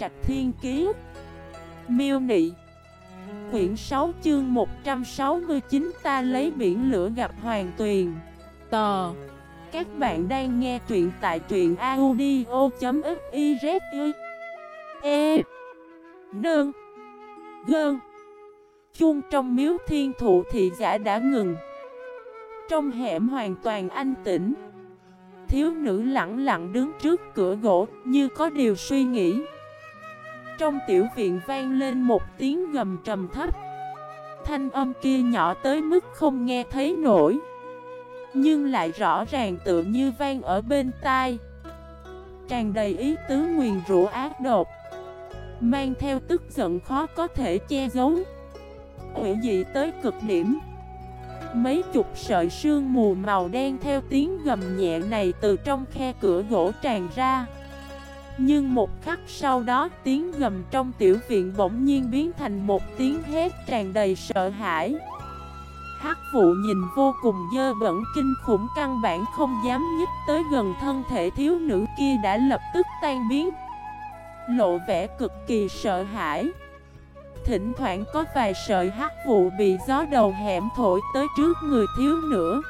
Trạch Thiên Kiế Miêu Nị. Quyển 6 chương 169 ta lấy biển lửa gặp Hoàng Tuyền. Tò Các bạn đang nghe truyện tại truyện audio.xyz E. Nương. Gơn. Chuông trong miếu thiên thụ thị giả đã ngừng. Trong hẻm hoàn toàn anh tĩnh. Thiếu nữ lặng lặng đứng trước cửa gỗ như có điều suy nghĩ. Trong tiểu viện vang lên một tiếng gầm trầm thấp. Thanh âm kia nhỏ tới mức không nghe thấy nổi, Nhưng lại rõ ràng tựa như vang ở bên tai. Tràn đầy ý tứ nguyền rủa ác độc, Mang theo tức giận khó có thể che giấu. Hữu dị tới cực điểm. Mấy chục sợi sương mù màu đen theo tiếng gầm nhẹ này từ trong khe cửa gỗ tràn ra. Nhưng một khắc sau đó, tiếng gầm trong tiểu viện bỗng nhiên biến thành một tiếng hét tràn đầy sợ hãi. Hắc vụ nhìn vô cùng dơ bẩn kinh khủng, căn bản không dám nhích tới gần thân thể thiếu nữ kia đã lập tức tan biến. Lộ vẻ cực kỳ sợ hãi. Thỉnh thoảng có vài sợi hắc vụ bị gió đầu hẻm thổi tới trước người thiếu nữa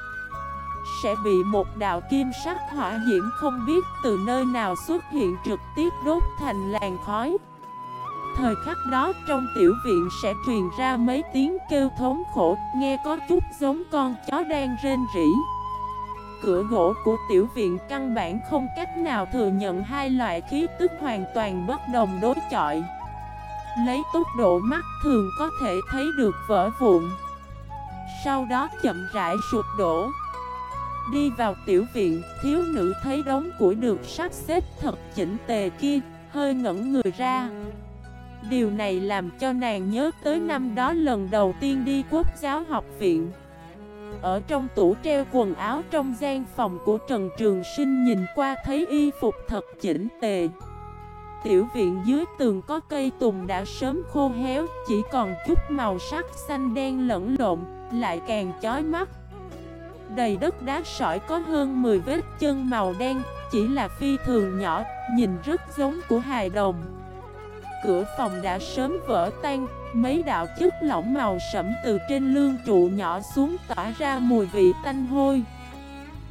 sẽ bị một đạo kim sắc hỏa diễm không biết từ nơi nào xuất hiện trực tiếp đốt thành làn khói. Thời khắc đó trong tiểu viện sẽ truyền ra mấy tiếng kêu thống khổ, Nghe có chút giống con chó đang rên rỉ. Cửa gỗ của tiểu viện căn bản không cách nào thừa nhận hai loại khí tức hoàn toàn bất đồng đối chọi. Lấy tốc độ mắt thường có thể thấy được vỡ vụn. Sau đó chậm rãi sụp đổ. Đi vào tiểu viện, thiếu nữ thấy đống củi được sắp xếp thật chỉnh tề kia, hơi ngẩn người ra. Điều này làm cho nàng nhớ tới năm đó lần đầu tiên đi quốc giáo học viện. Ở trong tủ treo quần áo trong gian phòng của Trần Trường Sinh nhìn qua thấy y phục thật chỉnh tề. Tiểu viện dưới tường có cây tùng đã sớm khô héo Chỉ còn chút màu sắc xanh đen lẫn lộn Lại càng chói mắt. Đầy đất đá sỏi có hơn 10 vết chân màu đen, Chỉ là phi thường nhỏ, Nhìn rất giống của hài đồng Cửa phòng đã sớm vỡ tan, Mấy đạo chất lỏng màu sẫm từ trên lương trụ nhỏ xuống tỏa ra mùi vị tanh hôi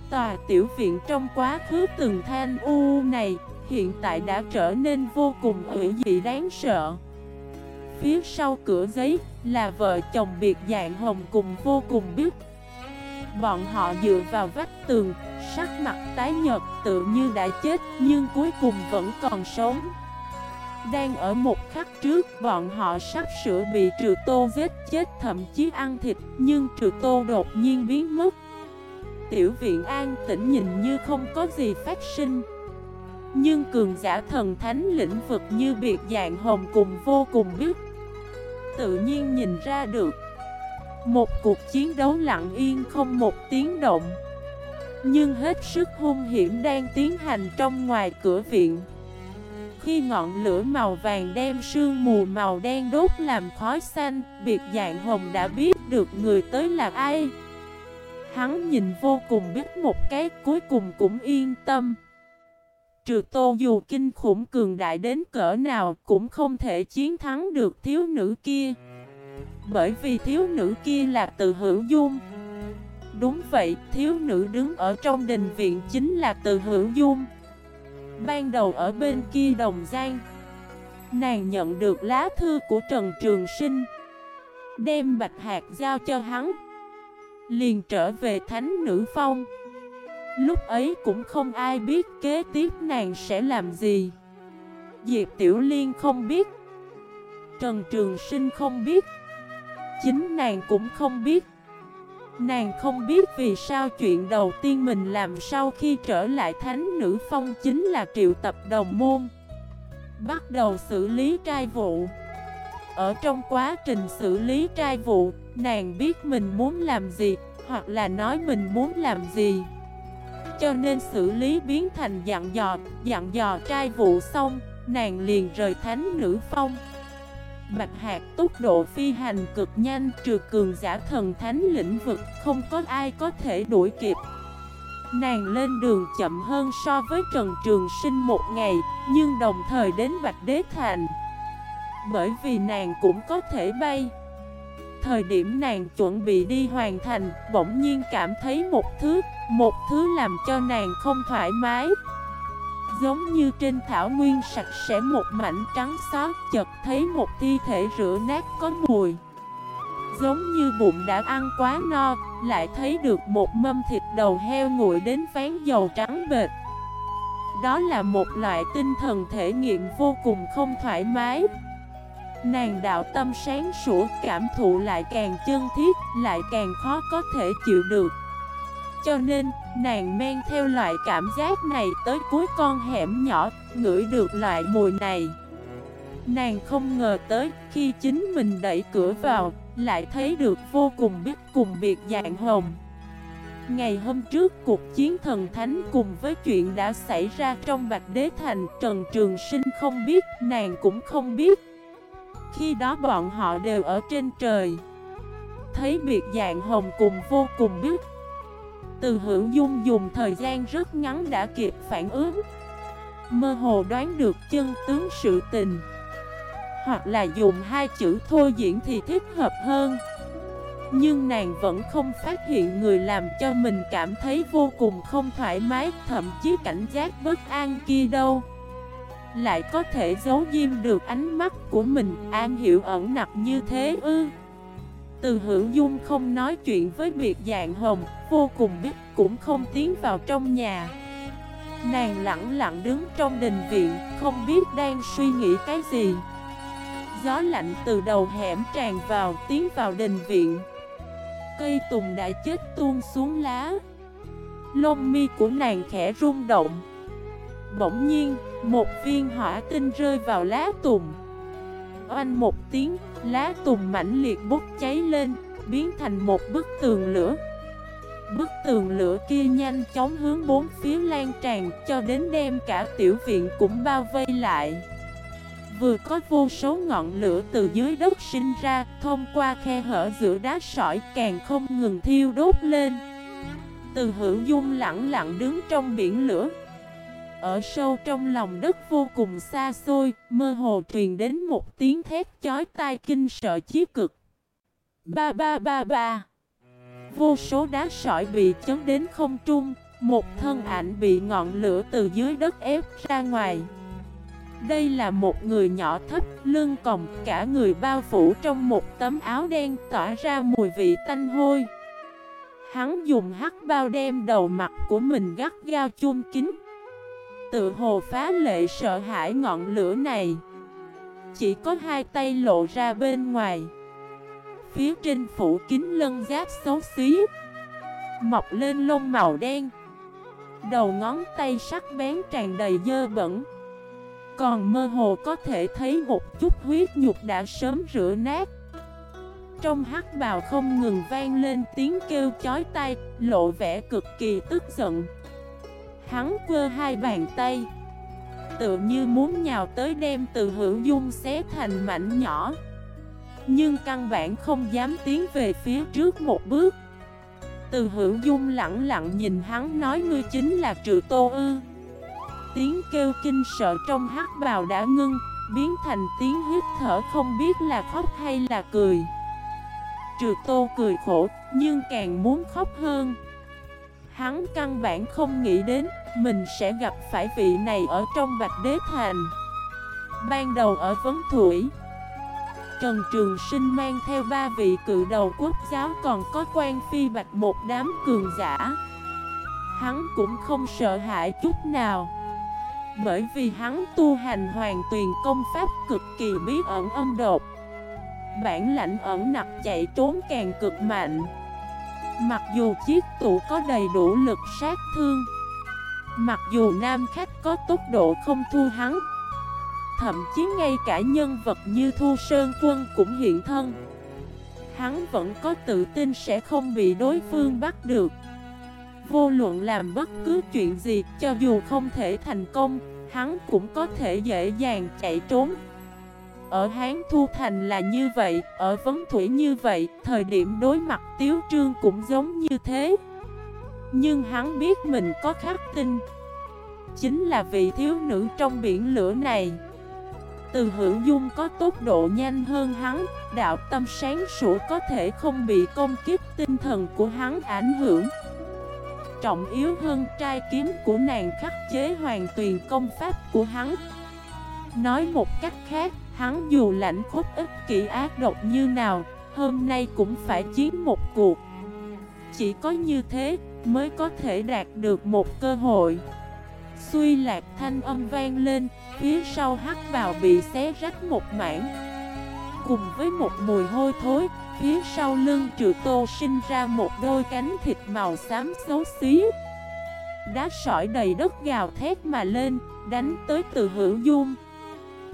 Tòa tiểu viện trong quá khứ từng than u này, hiện tại đã trở nên vô cùng ủy dị đáng sợ. Phía sau cửa giấy là vợ chồng biệt dạng hồng cùng vô cùng biết. Bọn họ dựa vào vách tường, sắc mặt tái nhợt tự như đã chết nhưng cuối cùng vẫn còn sống. Đang ở một khắc trước, bọn họ sắp sửa bị trừ tô giết chết thậm chí ăn thịt nhưng trừ tô đột nhiên biến mất. Tiểu viện an tĩnh nhìn như không có gì phát sinh. Nhưng cường giả thần thánh lĩnh vực như biệt dạng hồng cùng vô cùng biết Tự nhiên nhìn ra được một cuộc chiến đấu lặng yên không một tiếng động. Nhưng hết sức hung hiểm đang tiến hành trong ngoài cửa viện. Khi ngọn lửa màu vàng đem sương mù màu đen đốt làm khói xanh, Biệt dạng hồng đã biết được người tới là ai. Hắn nhìn vô cùng biết một cái cuối cùng cũng yên tâm. Trừ tô dù kinh khủng cường đại đến cỡ nào cũng không thể chiến thắng được thiếu nữ kia. Bởi vì thiếu nữ kia là từ hữu dung. Đúng vậy, thiếu nữ đứng ở trong đình viện chính là từ hữu dung. Ban đầu ở bên kia đồng giang Nàng nhận được lá thư của Trần Trường Sinh Đem bạch hạt giao cho hắn Liền trở về thánh nữ phong. Lúc ấy cũng không ai biết kế tiếp nàng sẽ làm gì. Diệp Tiểu Liên không biết Trần Trường Sinh không biết. Chính nàng cũng không biết. Nàng không biết vì sao chuyện đầu tiên mình làm sau khi trở lại Thánh Nữ Phong chính là triệu tập đồng môn. Bắt đầu xử lý trai vụ. Ở trong quá trình xử lý trai vụ Nàng biết mình muốn làm gì Hoặc là nói mình muốn làm gì. Cho nên xử lý biến thành dặn dò, dặn dò trai vụ xong, nàng liền rời thánh nữ phong. Bạch hạt tốc độ phi hành cực nhanh trừ cường giả thần thánh lĩnh vực không có ai có thể đuổi kịp. Nàng lên đường chậm hơn so với Trần Trường Sinh một ngày, nhưng đồng thời đến Bạch Đế Thành. Bởi vì nàng cũng có thể bay. Thời điểm nàng chuẩn bị đi hoàn thành, bỗng nhiên cảm thấy một thứ, một thứ làm cho nàng không thoải mái. Giống như trên thảo nguyên sạch sẽ một mảnh trắng xóa, chợt thấy một thi thể rửa nát có mùi. Giống như bụng đã ăn quá no, lại thấy được một mâm thịt đầu heo nguội đến ván dầu trắng bệt. Đó là một loại tinh thần thể nghiệm vô cùng không thoải mái. Nàng đạo tâm sáng sủa cảm thụ lại càng chân thiết, lại càng khó có thể chịu được. Cho nên, nàng men theo loại cảm giác này tới cuối con hẻm nhỏ, ngửi được loại mùi này. Nàng không ngờ tới, khi chính mình đẩy cửa vào, lại thấy được vô cùng biết cùng biệt dạng hồng. Ngày hôm trước, cuộc chiến thần thánh cùng với chuyện đã xảy ra trong Bạch Đế Thành, Trần Trường Sinh không biết, nàng cũng không biết. Khi đó bọn họ đều ở trên trời. Thấy biệt dạng hồng cùng vô cùng biết từ hữu dung dùng thời gian rất ngắn đã kịp phản ứng. Mơ hồ đoán được chân tướng sự tình. Hoặc là dùng hai chữ thôi diễn thì thích hợp hơn. Nhưng nàng vẫn không phát hiện người làm cho mình cảm thấy vô cùng không thoải mái, Thậm chí cảnh giác bất an kia đâu. Lại có thể giấu diêm được ánh mắt của mình, An hiểu ẩn nặc như thế ư? Từ hữu dung không nói chuyện với biệt dạng hồng Vô cùng biết cũng không tiến vào trong nhà. Nàng lặng lặng đứng trong đình viện Không biết đang suy nghĩ cái gì. Gió lạnh từ đầu hẻm tràn vào Tiến vào đình viện. Cây tùng đã chết tuôn xuống lá. Lông mi của nàng khẽ rung động. Bỗng nhiên, một viên hỏa tinh rơi vào lá tùng. Oanh một tiếng, lá tùng mãnh liệt bốc cháy lên, biến thành một bức tường lửa. Bức tường lửa kia nhanh chóng hướng bốn phía lan tràn cho đến đem cả tiểu viện cũng bao vây lại. Vừa có vô số ngọn lửa từ dưới đất sinh ra, thông qua khe hở giữa đá sỏi càng không ngừng thiêu đốt lên. Từ hữu dung lặng lặng đứng trong biển lửa, ở sâu trong lòng đất vô cùng xa xôi, mơ hồ truyền đến một tiếng thét chói tai kinh sợ chí cực. Ba ba ba ba. Vô số đá sỏi bị chấn đến không trung, một thân ảnh bị ngọn lửa từ dưới đất ép ra ngoài. Đây là một người nhỏ thấp, lưng còng, cả người bao phủ trong một tấm áo đen tỏa ra mùi vị tanh hôi. Hắn dùng hắc bao đem đầu mặt của mình gắt gao chun kín tự hồ phá lệ sợ hãi ngọn lửa này. Chỉ có hai tay lộ ra bên ngoài. Phía trên phủ kính lân giáp xấu xí. Mọc lên lông màu đen. Đầu ngón tay sắc bén tràn đầy dơ bẩn. Còn mơ hồ có thể thấy một chút huyết nhục đã sớm rửa nát. Trong hắc bào không ngừng vang lên tiếng kêu chói tai, Lộ vẻ cực kỳ tức giận. Hắn quơ hai bàn tay. Tự như muốn nhào tới đem từ hữu dung xé thành mảnh nhỏ. Nhưng căn bản không dám tiến về phía trước một bước. Từ hữu dung lặng lặng nhìn hắn nói ngươi chính là trừ tô ư. Tiếng kêu kinh sợ trong hắc bào đã ngưng, Biến thành tiếng hít thở không biết là khóc hay là cười. Trừ tô cười khổ, nhưng càng muốn khóc hơn. Hắn căn bản không nghĩ đến Mình sẽ gặp phải vị này ở trong Bạch Đế Thành. Ban đầu ở Vấn Thủy, Trần Trường Sinh mang theo ba vị cự đầu quốc giáo Còn có quan phi bạch một đám cường giả. Hắn cũng không sợ hãi chút nào, Bởi vì hắn tu hành hoàn tuyền công pháp cực kỳ bí ẩn âm đột Bản lãnh ẩn nặc chạy trốn càng cực mạnh. Mặc dù chiếc tủ có đầy đủ lực sát thương, Mặc dù nam khách có tốc độ không thua hắn, Thậm chí ngay cả nhân vật như Thu Sơn Quân cũng hiện thân. Hắn vẫn có tự tin sẽ không bị đối phương bắt được. Vô luận làm bất cứ chuyện gì, Cho dù không thể thành công, Hắn cũng có thể dễ dàng chạy trốn ở Hán Thu Thành là như vậy, ở Vấn Thủy như vậy, thời điểm đối mặt Tiếu Trương cũng giống như thế. Nhưng hắn biết mình có khắc tinh Chính là vị thiếu nữ trong biển lửa này. Từ hữu dung có tốc độ nhanh hơn hắn Đạo tâm sáng sủa có thể không bị công kiếp tinh thần của hắn ảnh hưởng. Trọng yếu hơn trai kiếm của nàng khắc chế hoàn tuyền công pháp của hắn. Nói một cách khác, hắn dù lãnh khúc ích kỷ ác độc như nào, Hôm nay cũng phải chiến một cuộc. Chỉ có như thế mới có thể đạt được một cơ hội. Xuy lạc thanh âm vang lên, Phía sau hắc bào bị xé rách một mảng. Cùng với một mùi hôi thối, Phía sau lưng trừ tô sinh ra một đôi cánh thịt màu xám xấu xí. Đá sỏi đầy đất gào thét mà lên, Đánh tới từ hữu dung.